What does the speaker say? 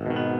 you